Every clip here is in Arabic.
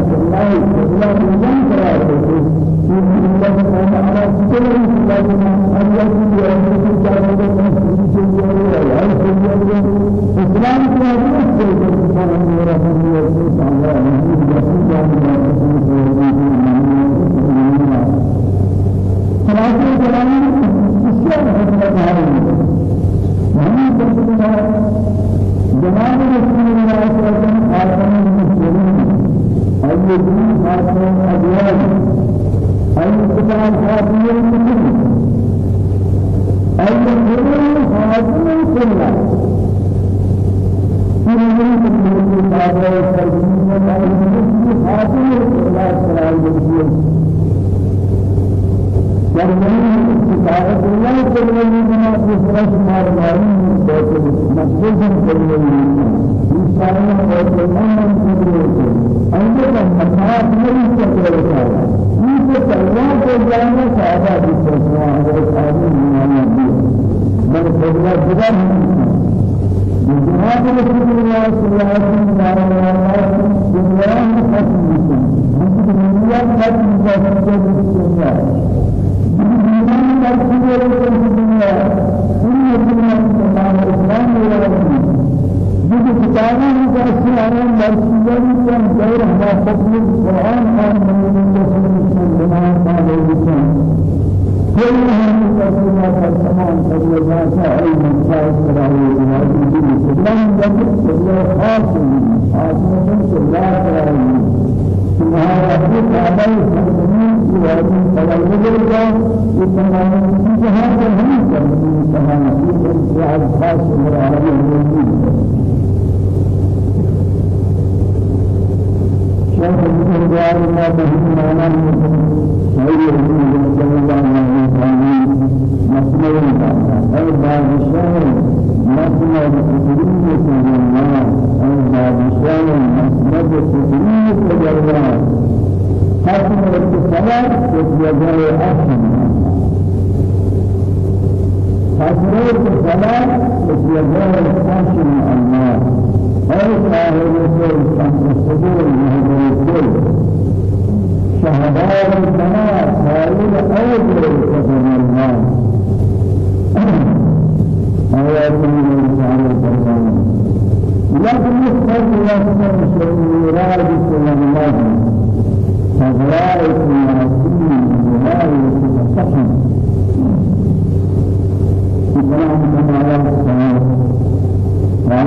الله الله من كراته في الله أنا على كل الله أن يكون يوم القيامة من سجيه ولا سجيه إسلام كراته سبحان الله رحمه الله تعالى خلاصة كلامي إسلام حكمة هذه جناب رسول الله صلى الله عليه وسلم خاتم المسلمين الذي خاتم الأديان الكتاب خاتم المسلمين الذي خاتم الكلام في من الكتاب والترجمة الذي خاتم الكلام صلى الله عليه وسلم جرمني استطاعت الله كلمة بنا في فرش مار مارين كلمة إنسان وكلمة من كلمة أنت مساعد من كلمة إنت الله كلمة سعادة بسرعة وسعادة من من كلمة جدار جناب رسول الله صلى الله عليه وسلم. دنيا ختم دنيا ختم دنيا تركيه الدنيا كل الدنيا تمام الإسلام ولا دين جد كتابه مجلس على مرسيان كان غير ما فضل القرآن عن من رسول الله عليه وسلم. كل هم رسول الله تمام فضل الله عليه وسلم هذه الدنيا الإسلام جد خاص خاص من الله عليه سبحان ربي كعبة المسلمين وهذه تلازم الجاه يتمام جهاد هم كمين تمام في جهاد خاص من العالم الموجود شيخ الجوار ما بهم معنا سيد صلى الله عليه وسلم مسلم أي بعض الشهر مسلم بكثير من الله أحسن حسن الاتصالات والجواب أحسن الله أي صاحب صاحب الصدور مهدر الكل شهداء السماء خالد أوجه قدم الله آيات من الرسول لكن يستطيع يستطيع شريرات صلى الله فضلائك الناسين بلايك تصحن إكرام كمالات السماء قال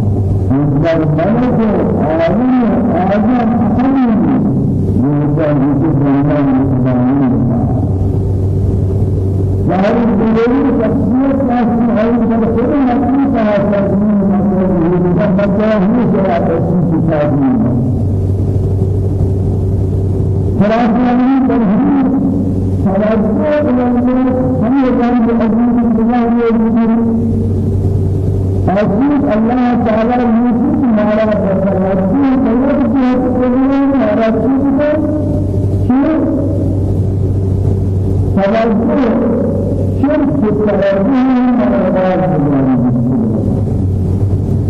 من الملك عالم أعظم حكيم يقدر يكون إنسان ظاهر الدليل تفسير كافي هاي تفسير نفسي كافي من مجاه جاء تفسير كافي خلاصة عزيز الله تعالى يوسف مارا بسر عزيز الله تعالى مارا شيء شيء توجه شرك التوجه مرضات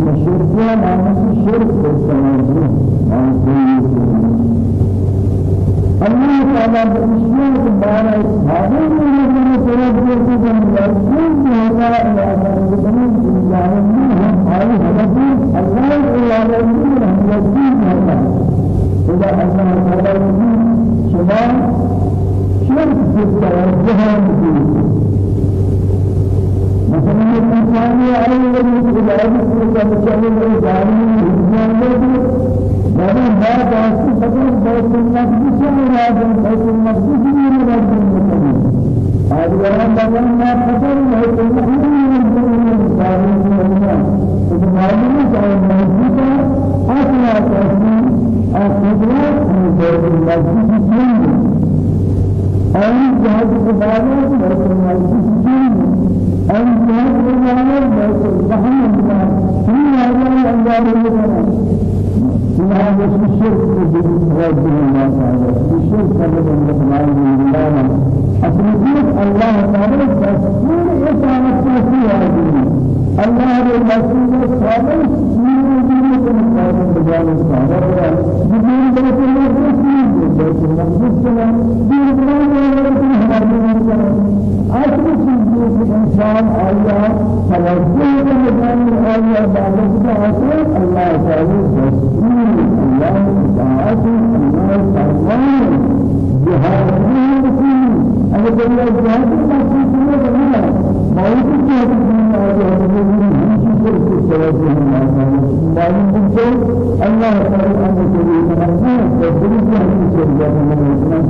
الشرك معنى الشرك التوجه الله تعالى بإشياء معنى هذا من توجه من يرجون هذا إلى أن العالمين هذه هدفين الله العالمين هم يرجون هذا إذا أن الله شمال شرك التوجه مثلا الإنسان على الذي يجعل كمثال الجاهل الإنسان بابی مرد آسی بکن بیت المقدس مرادن بیت المقدس مرادن بکنی آدیان بگن ما بکن بیت المقدس مرادن سالی مرادن تو معلوم است مسجد اصل اصلی اصلیت بیت المقدس جنگ آن جهت کبابه بیت المقدس جنگ آن جهت کبابه بیت المقدس جنگ این آدیان انجام میکنند موجودا أصلا تسمى توجه ما تعالى الشيء سبب الإقبال من الله أصليت الله تعالى تسكين إسامة تسكين الله الرسول صالح من دين المقام بجانب صالح بدين بيت الله تسكين بيت المقدس دين الله همارے أصل چیزیں إنسان آیا توجه بجانب آیا بعد أصل الله تعالى تسكين الله تعالى الله تعالى جهاد أنا بقول لك جهاد ما تسمى ولا ما يمكن أن الله تعالى أن يكون لنا فبرز عن الشريعة من الإسلام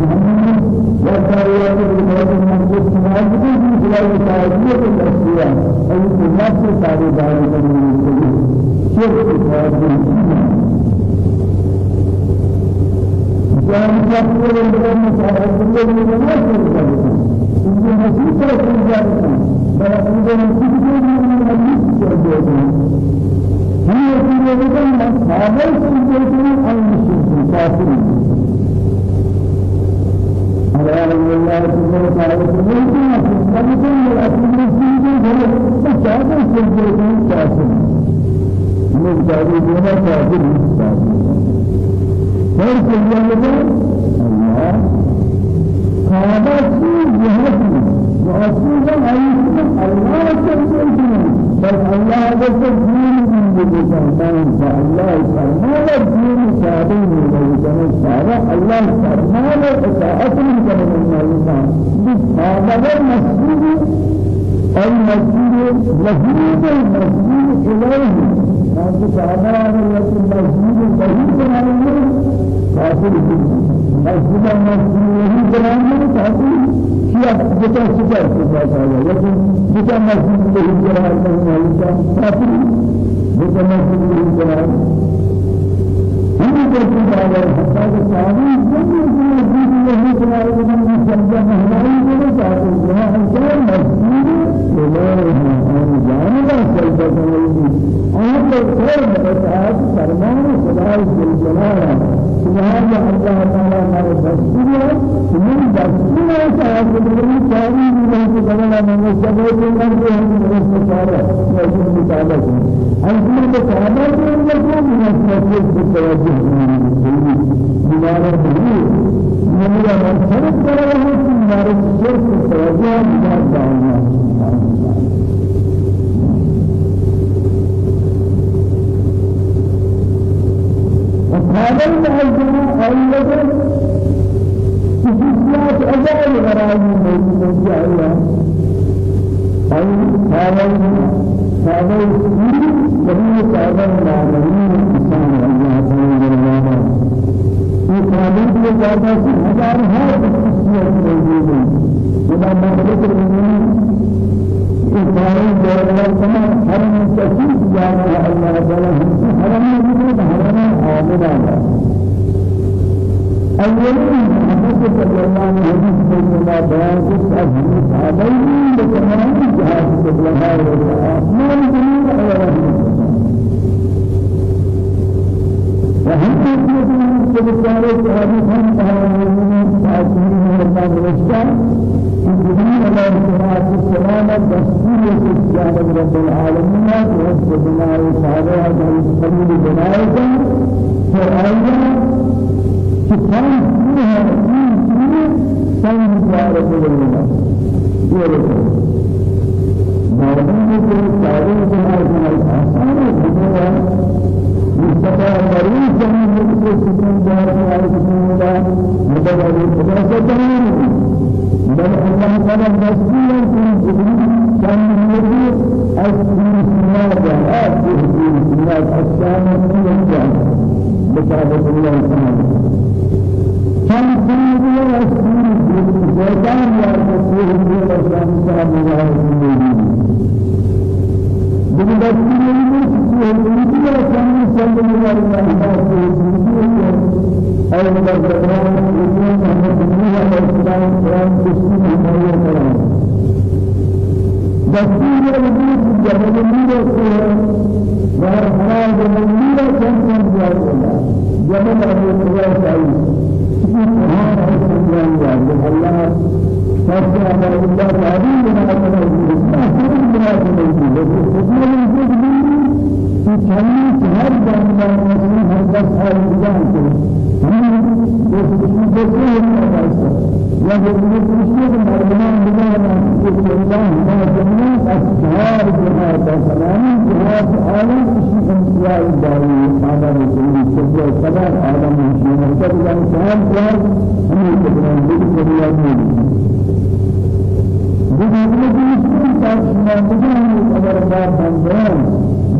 وكاريات الإسلام من الإسلام من خلال تعالية الأشياء أي في نفس تعالي من الإسلام شرك جان جاپور اندر مسائل كل من الناس إنه مسيح رسول الله بل أنه مسيح من الحديث جاء هم يقولون أن هذا الشيء عن المشرك كافر على الله سبحانه وتعالى سبحانه وتعالى الأصل المسيح هو فهذا الشيء كافر من ذلك كافر خير كلية الله. هذا شيء جهاد وأصول أيضا الله سبحانه بل الله ذكر دين من بجانب الله فرمان سابق من بجانب سابق الله فرمان إطاعة من بجانب الله هذا المسجد لهيب المسجد إليه هذا سابق المسجد لهيب کافر مسجد مسجد بنانا کافر کیا جتا ستا ستا ہے لیکن جتا مسجد نہیں بنانا نہیں کافر جتا مسجد نہیں بنانا ہم کو بتایا حتا کہ ساری زندگی مسجد نہیں بنانا من سمجھا ہماری کو چاہتے ہیں ہم کیا مسجد ہے جانبا سجدہ کو خیر بتایا فرمان خدا جل جلالہ سبحان الله تعالى ہمارے دستور من دستور صاحب بنی چاری نہیں کہ بنا میں سب کو کر کے ہم نے سارا موجود مطالعہ ہے ہم کو صحابہ کے اندر کو مناسبت سے توجہ ہمارا بھی ہمارا مرتبہ کر رہا ہے کہ ہمارے سے هذا المعلم أيضا خصوصيات أجل غرائب في الله أي هذا هذا السير الذي هذا العالمين إنسان الله تعالى في قابل ذاته هزار هذا خصوصيات موجودة ولا مخلوق المؤمن إنسان دولار كما حرم تسيب جاء الله تعالى حرم يجب حرم عاملا أولا محمد صلى الله عليه وسلم بيان قصة حديث عليه بكمال جهاد الله والآخر جميع أولا وهم يقولون سبحانه وتعالى هم تعالى تعالى الله رشتا إن الله سبحانه وتعالى تسبيح الجانب رب العالمين وحسب بناء تعالى هذا القليل بناء فأيضا كتاب فيها فيه سن جارة الله يرسل مردم کو تعلیم بنائے بنائے أو بقدر يقول أن الدنيا والإسلام قرآن بسم الله الرحمن الرحيم دستور الوجود جبل ميرا وهر حرام ميرا كم كم جار جبل أبو قياس سعيد سبحان هم يسمعون يا جميع المسلمين مرمان بنا في الله ما جميع أسرار جهاد سلام جهاد عالم شيء انتهاء داري هذا مسلم سبب سبب عالم شيء مرتبط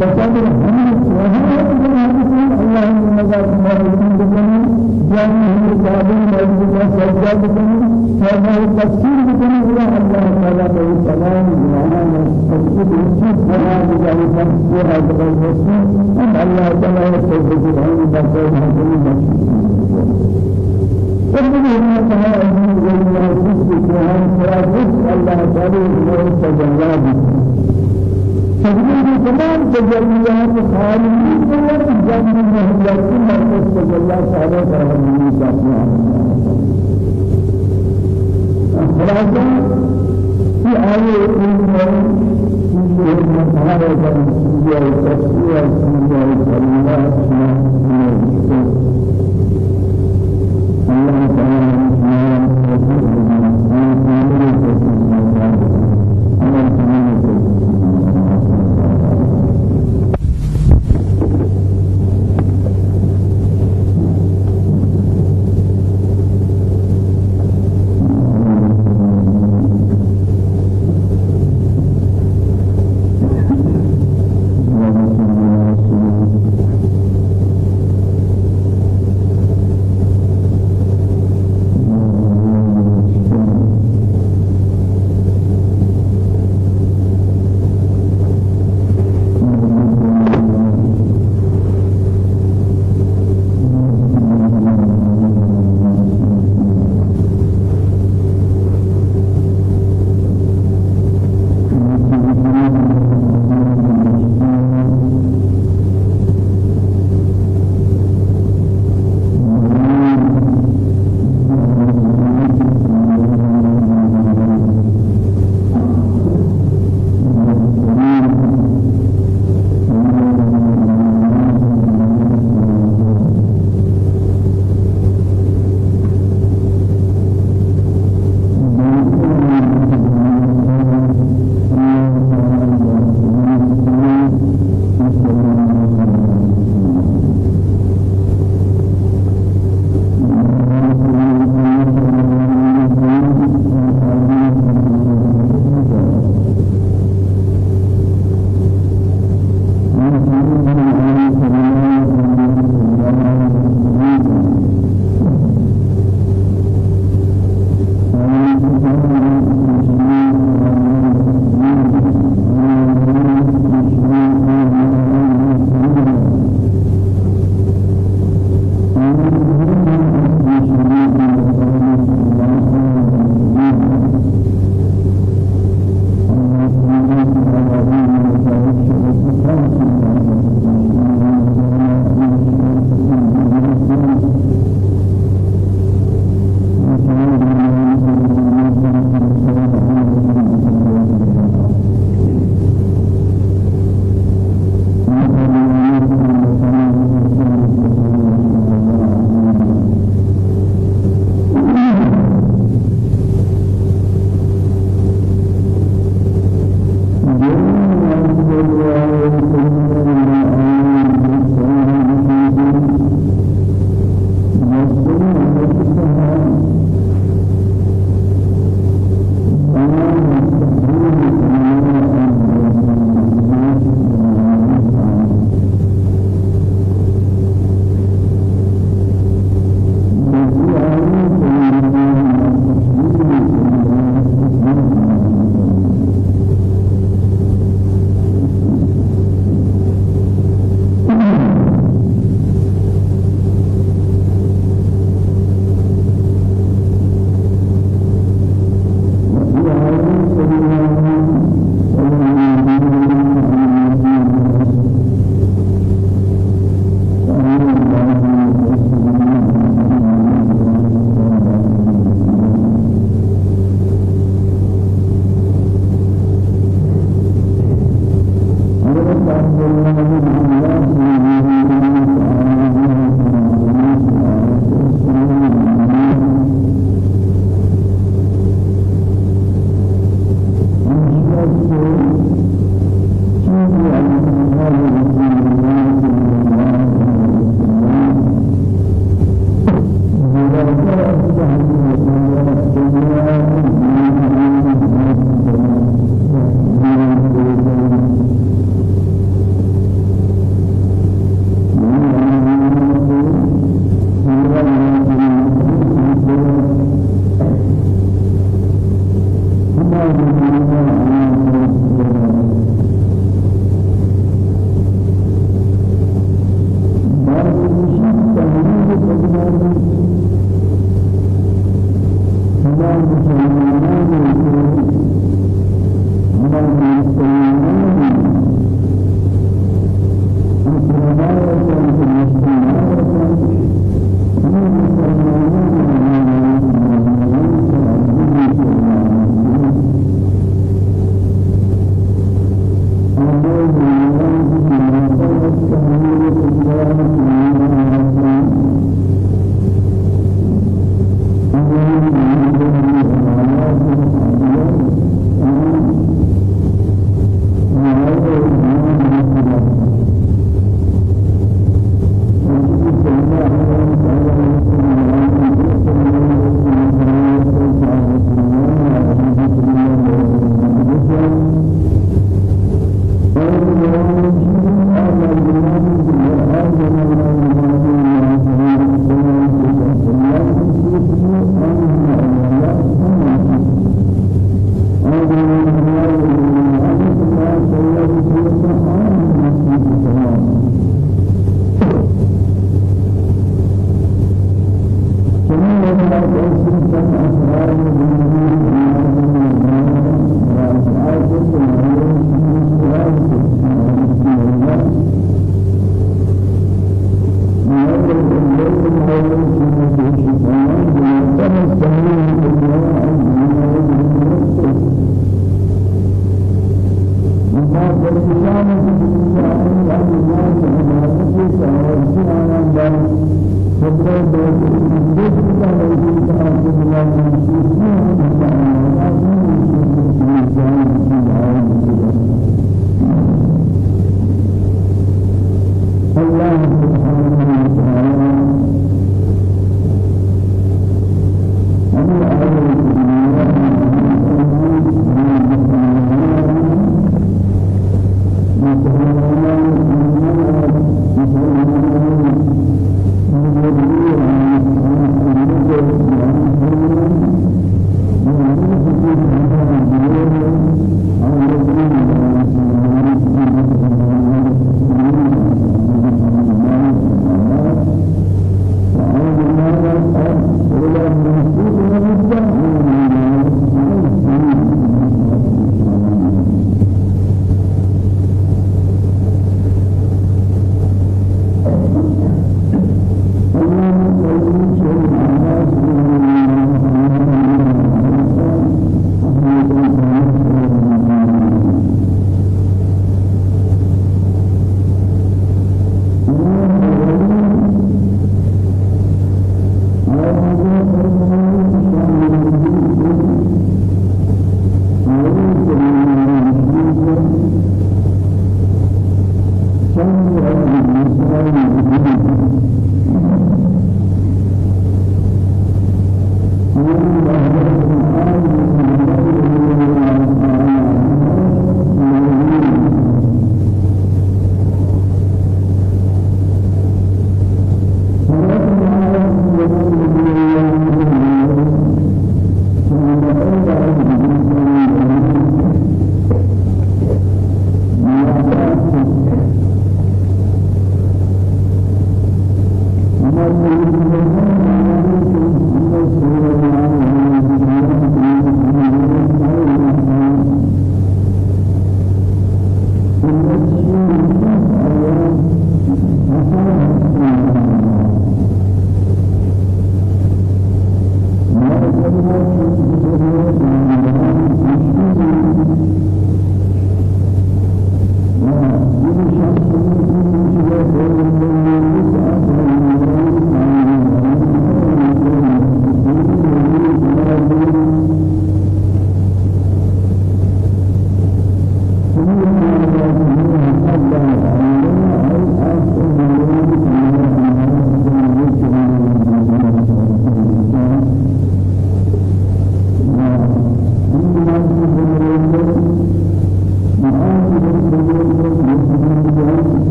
جهاد هم الله اللهم نجعل ما يكون بكم جامع الكعبين موجودة سجدة بكم هذا التفسير بكم إلى الله تعالى بالسلام وعلى تفسير الشيء وهذا جعل تفسير هذا المسلم أن الله تعالى يتوفق عن بقية هذه المسلم فبدي ما تعالى من الله وعن صلاة الله تعالى بكم تجريد تمام تجريات خالي قوة مهلات مركز تجريات تعالى تعالى من ذاتها خلاصة في آية الإيمان في المحارة التفسير التفسير الكلمات الله تعالى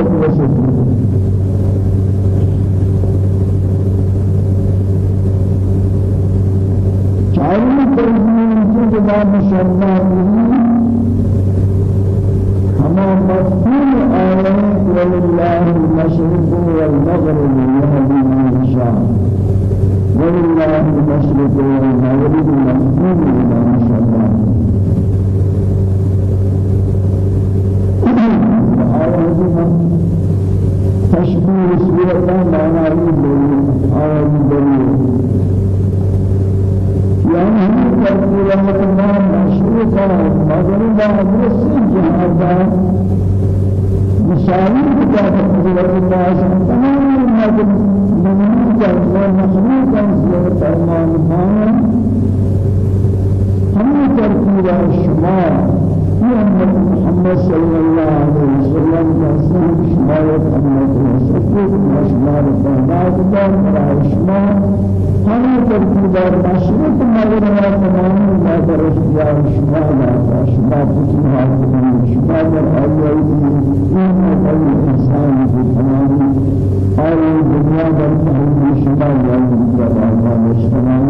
قيامة وسجود چاروں تنظیم سے جواب شرما ہوئی رسول الله تمام المدن زمان جوان مخلوق انزل فرمان خان هم ترتيب الشمال يوم محمد صلى الله عليه وسلم تسلم شمال محمد وسكوت وشمال بغداد دار مرا شمال هم ترتيب المشرق مدن تمام ما برشد الشمال شمال تسمع شمال الأول يوم الإنسان آل الدنيا در تمام شمال یا الله شمال مكان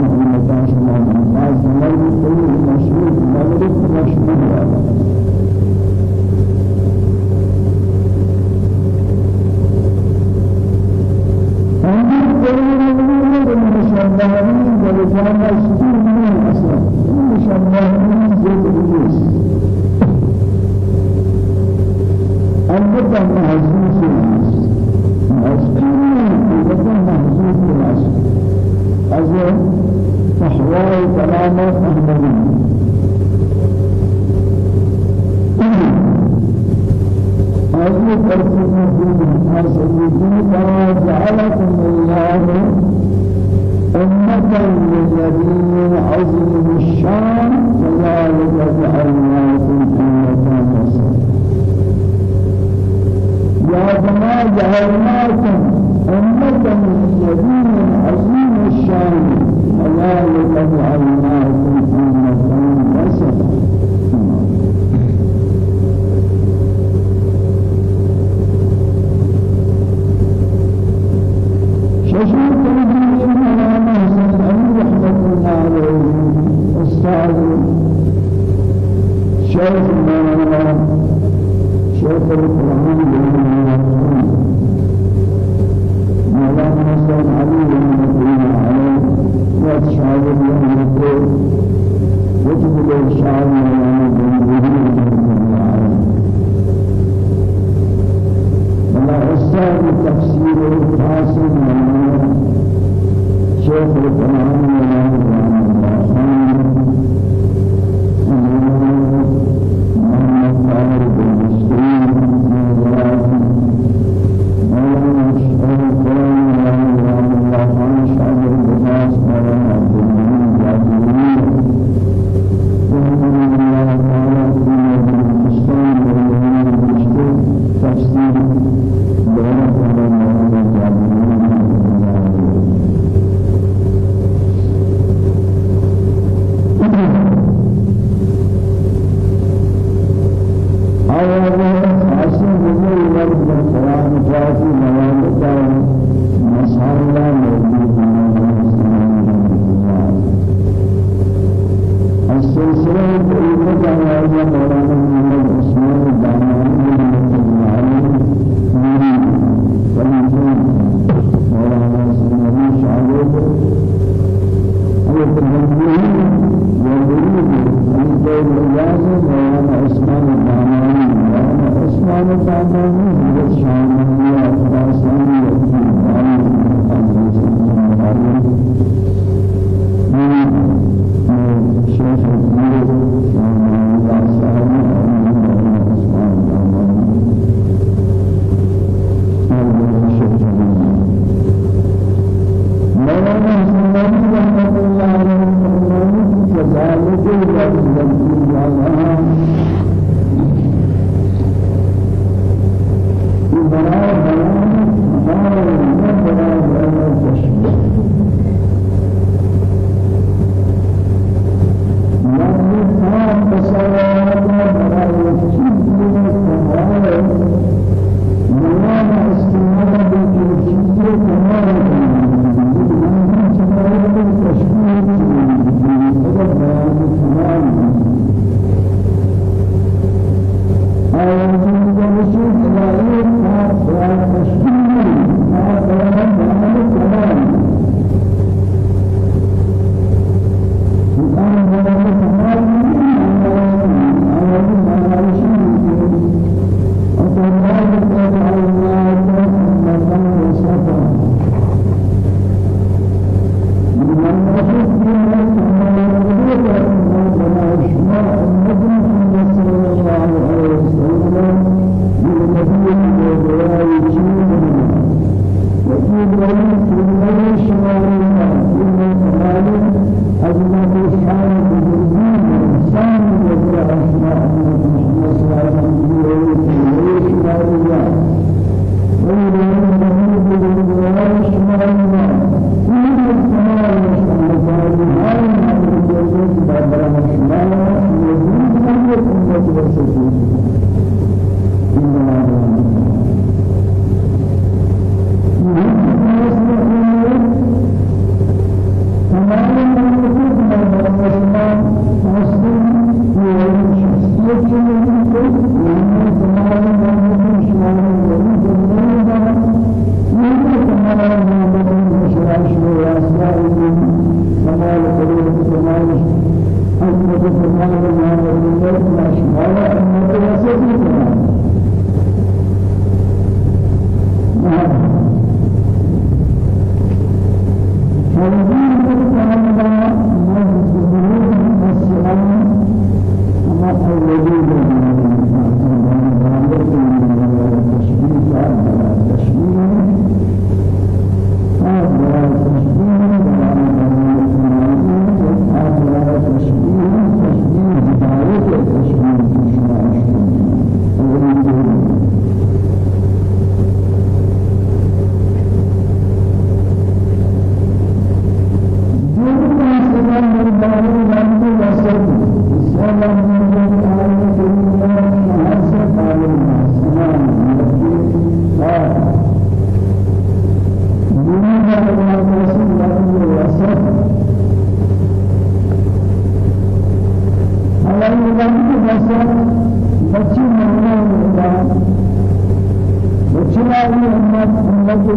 كلامة أحمدين هذه ترتيب الشام ولا لقد علمناكم في مكان وسط ششم تنجيل الإمام حسن علي رحمة الله عليه أستاذ شيخ مولانا شيخ القرآن مولانا حسن علي رحمة الله بس شاعر من مصر وتقول شاعر من ولا أستاذ تفسير الفاصل من شيخ القرآن من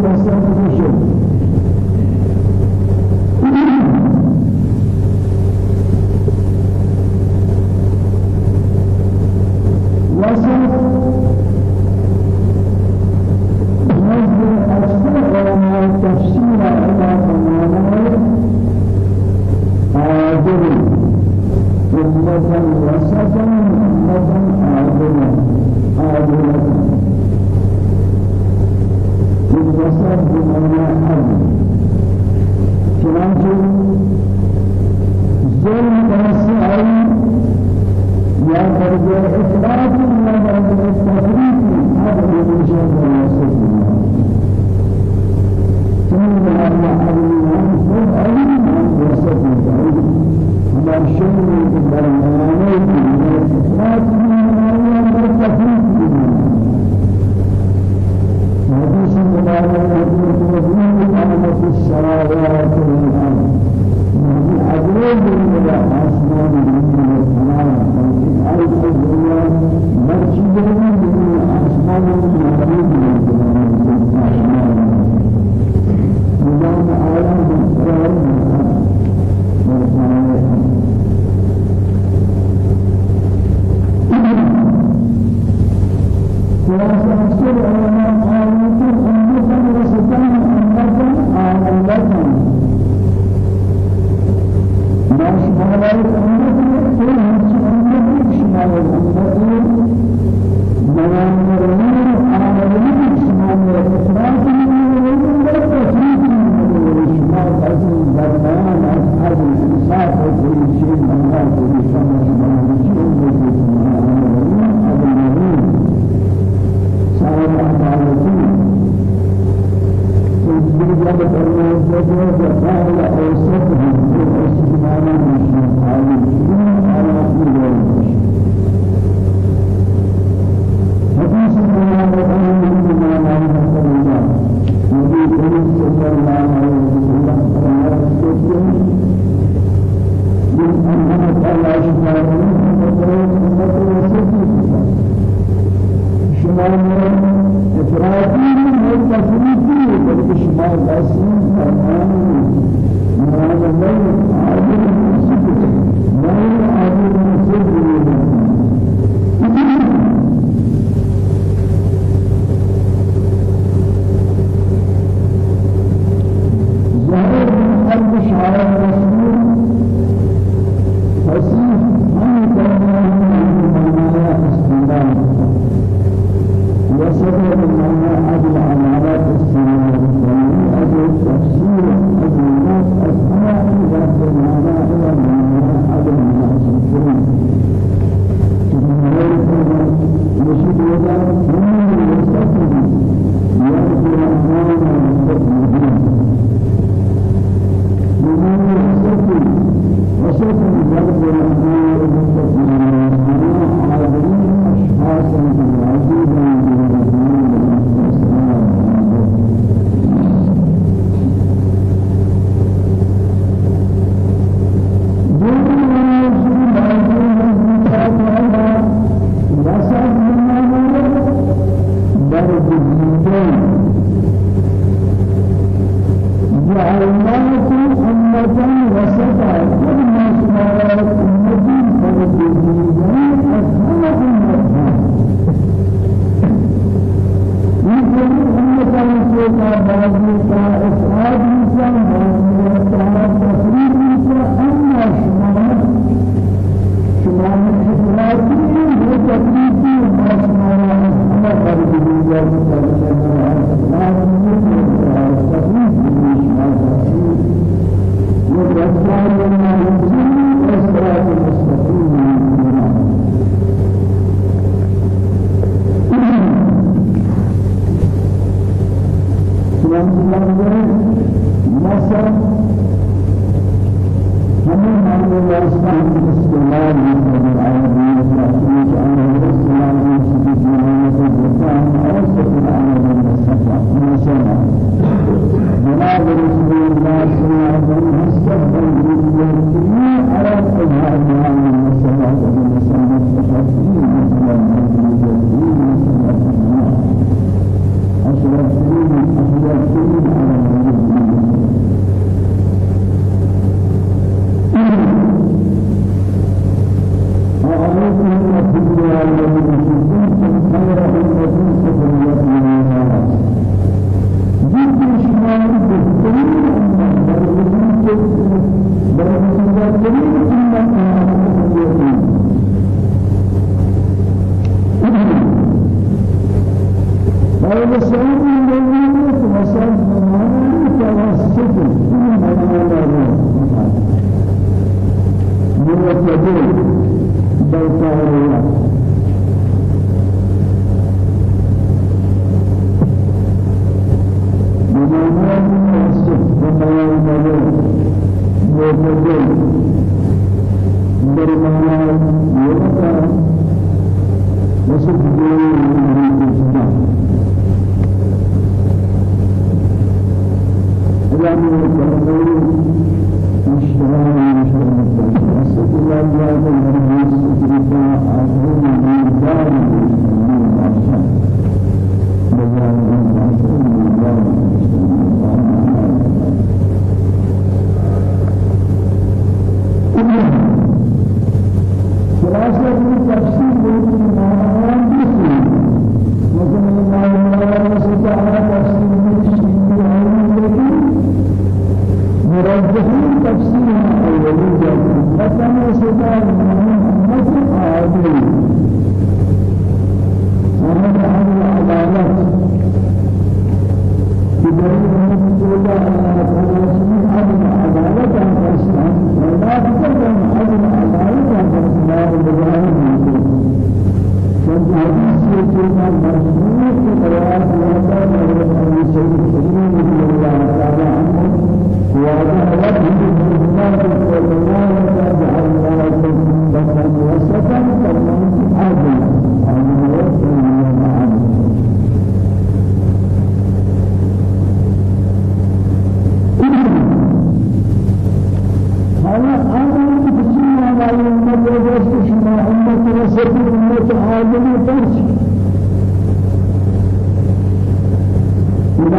you.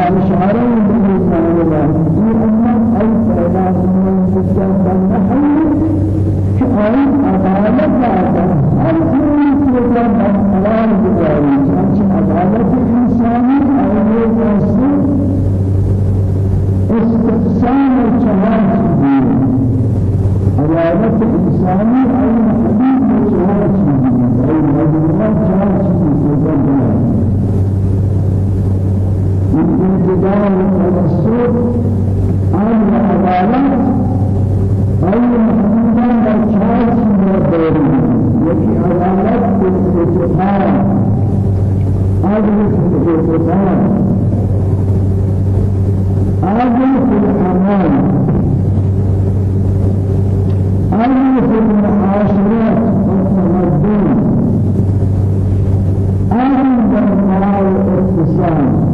اشاره به سلام في أمة أي سلام من سجن بنحل في أي عدالت ذات هر كل سلطان مسلمان بجاري چنانچه عدالت انسانی آیه تنسی استقسام چهار چیزی عدالت انسانی آیه الجدال والسوء عن العدالة أي محمدا والشاس من الدين وفي عدالة الاتفاق عدل الاتفاق عدل في الأمان عدل في المعاشرات والتمدن. عدل بالمرأة والاقتصاد.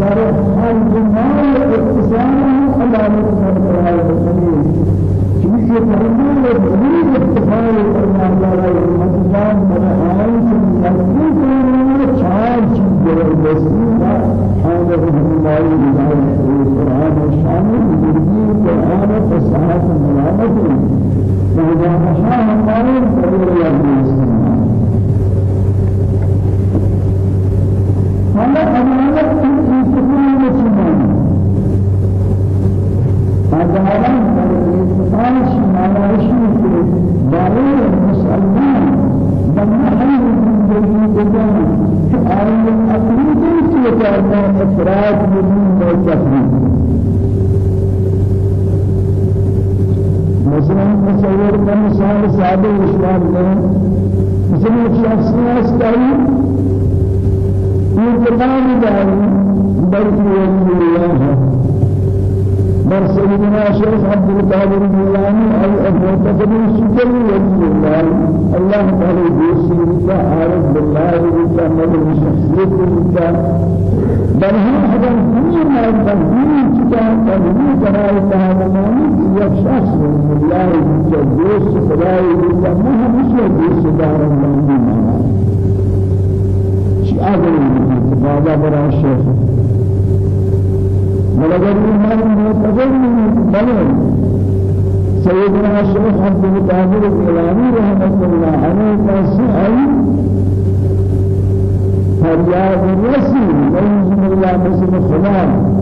در هر جمال اقتصاد الله مصدر الله سبحانه چیزی فرمان بزرگ اقتصاد الله تعالی مسلمان برای مسلمان کرنے چار چیز دستی ہے اور ہماری نظام قرآن شامل بزرگی قرآن فصاحت ملامت سادے اسلام میں مسلم کی افسوس کاری یہ تمام دار بلکہ یہ اللہ ہے در سیدنا شیخ عبد القادر جیلانی ای المعتقد سجل ولی اللہ اللہ تعالی دوسری کا عارف بالله کا مدد شخصیت کا. بل ہم حدا دنیا میں بنی حتى تنميز رأيتها ممانيك يا شخص الله يجب دوست خداي يجب مها مش دوست دار المنزل شيء أدري هذا برا الشيخ ولقد إيمان متفر من بلد سيدنا الشيخ عبد المتعبر الإلهي رحمة الله عليه فسأل فریاد رسی بسم الله بسم خلال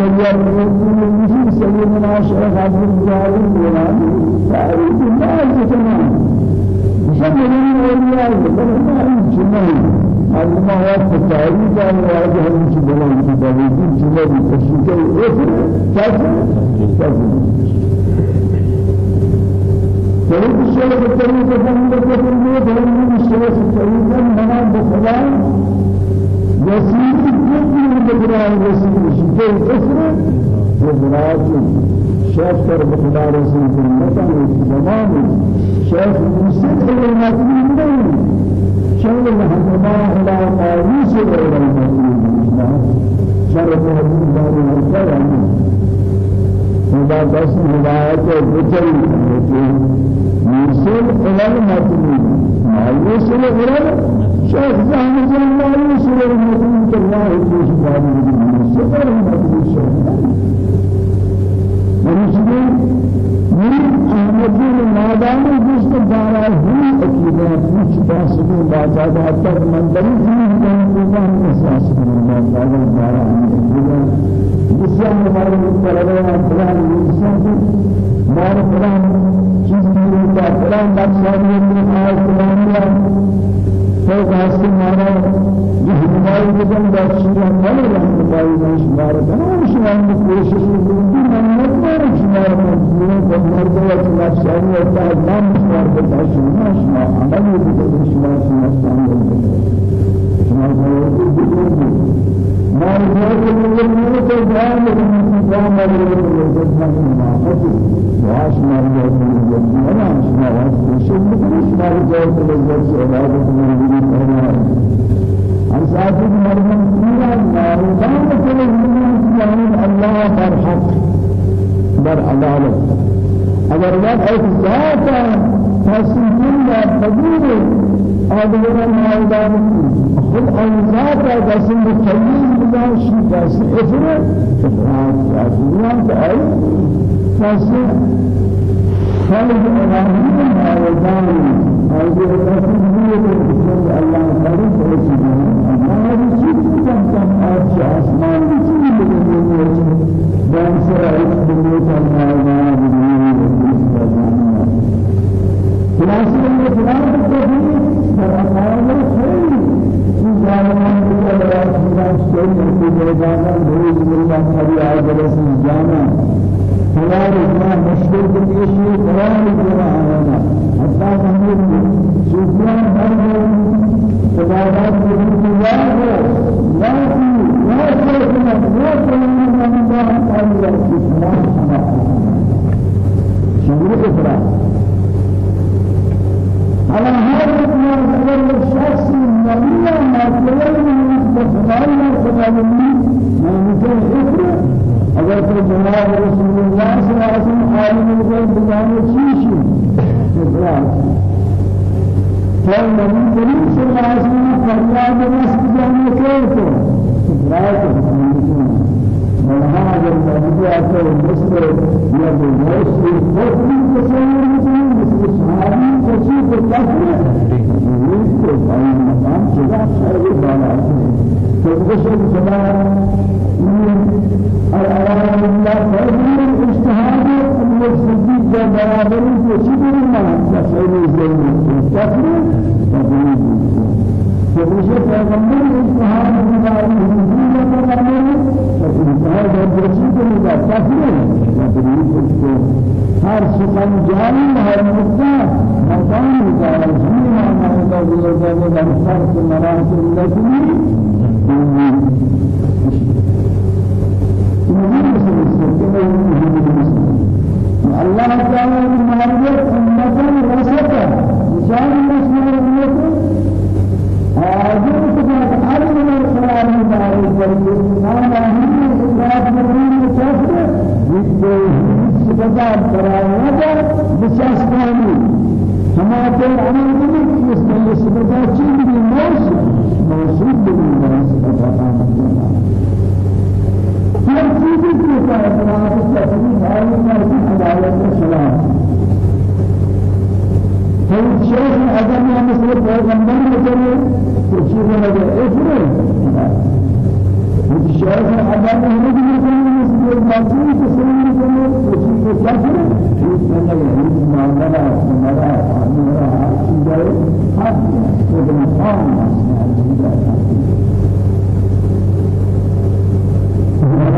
الرسول مشي سيدنا شيخ عبد الجلال الجلالي تعريف الناس تمام مشمل الأولياء بلها جمعين معلومة هو تعريف على واجه في بلدين جمعين تشكيل اسم كذا كذا فريق الشيخ الطريق فهم لكم فهم الشيخ الطريق منا بخلال وسيل بخلال وسيل شيء كسر وبراج شيخ تر وسيل في المكان زمان شيخ مسجد المسجد شيخ الحكماء إلى قاويس غير المسجد شرف هذه دار الكلام هذا بس هداية الرجل يوصل إلى ما يوصل إلى شيخ زهن ما يوصل إلى المدني كالله يوصل إلى المدني سفر المدني شيخ ونشبه من أحمدين المادان جست دارا هي أكيدا كچ باسدو باجادا حتى مندري في من أساس من دارا دارا جسم ہمارے طلباء فلان جسم مار فلان کی کا فلان بادشاہ نے آج فلان تو ہاستے مارا یہ ہمارے بدن کا شیرا مال رہنے والی ہے شمار تمام شمار کی کوشش کی محنت میں شمار میں پورے بندر کو بادشاہ نے اپنا نام شمار بتا شمار شمار عمل بھی شمار شمار شمار ما يجوز من الجهاد من قام بالجهاد واش ما يجوز من الجهاد ولا مش يجوز من الجهاد عبادة من الجهاد عن سعد بن مريم قيل ما كان كل من الله برحق بر عدالة اگر وقت ایک ذات تسلیم یا قبول آدمان مایدان خود آنزاد را دستم به تمیز بداشی دست افره افراد آدمان که آی دست خالد الهی مایدان آدمان تسلیم به الله تعالی فرسیدن الله رسول کم کم آج آسمان رسول بدون بان سرایت بدون مایدان خلاصة الإسلام التوحيد فرقان الخير من ظالمان بجلال سيدان شيء في جلالنا بوز الله خبي عجل سيجانا فلا رجنا مشكل بالإشي قرآن القرآن حتى نحن سوفيان هرم عبادات بجلال الله لا في لا سيكون لا سيكون من الله تعالى الإسلام شنو الإسلام على هذا من الشخص النبي ما تقول من بخلايا خلالي ما مثل إخرى أگر تو جناب رسول الله صلى الله عليه وسلم عالم الغيب بجانب شيشي إخلاص كان النبي كريم صلى الله عليه وسلم فریاد نسب جانب كيف إخلاص وهذا الذي أتى مثل يد الناس يخفي تصور مثل مثل صحابي تصير الكفر يريد أي مقام شجاع شيء بالا فبشر سماع الأوامر برابر يشبه ما تسأل زين الكفر فضل فبشر پیغمبر اجتهاد الله فإنسان درجة من التفسير تدريس هر سخن جاري هر مقطع مقام جاري ما ما يقول ذلك من فرق مراتب التي الله تعالى المعرفة أمة وسطة مشان مسلم آجر تجاه علم القرآن المعروف والإسلام هم إسلام الدين الكافر سبحان فرعون بساسكاني كما قال عمل بني مثل سبحان شيء من موصول موصول من سبحان كيف يتناسب التسليم هذا المرجع عدالة السلام فالشيخ الأعظم يا مصر پیغمبر مثل تشيخ نجا إفرين الشيخ الأعظم يهود مثل مصر المسيح تسليم مثل تشيخ كافر تشيخ نجا يهود مالدرا سمرا عمرا عشيدة حق وجمع قام مسنا